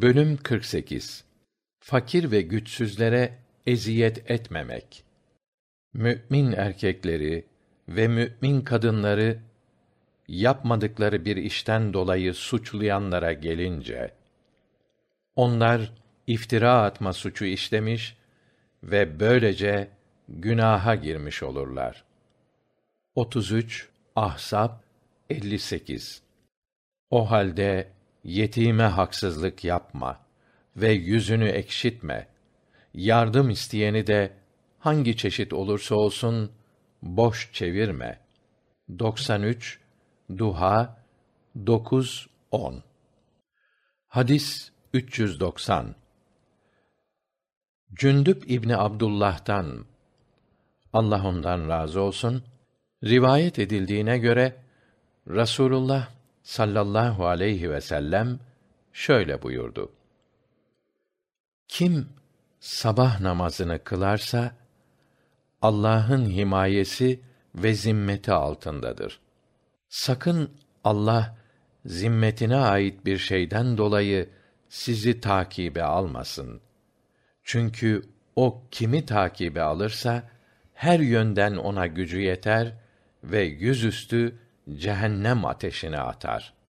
Bölüm 48 Fakir ve güçsüzlere eziyet etmemek. Mü'min erkekleri ve mü'min kadınları yapmadıkları bir işten dolayı suçlayanlara gelince onlar iftira atma suçu işlemiş ve böylece günaha girmiş olurlar. 33 Ahsap 58 O halde yetime haksızlık yapma ve yüzünü ekşitme. Yardım isteyeni de hangi çeşit olursa olsun boş çevirme. 93 Duha 9 10 Hadis 390 Cündüp İbni Abdullah'tan Allah ondan razı olsun rivayet edildiğine göre Rasulullah sallallahu aleyhi ve sellem şöyle buyurdu. Kim sabah namazını kılarsa Allah'ın himayesi ve zimmeti altındadır. Sakın Allah zimmetine ait bir şeyden dolayı sizi takibe almasın. Çünkü o kimi takibe alırsa her yönden ona gücü yeter ve yüzüstü cehennem ateşine atar.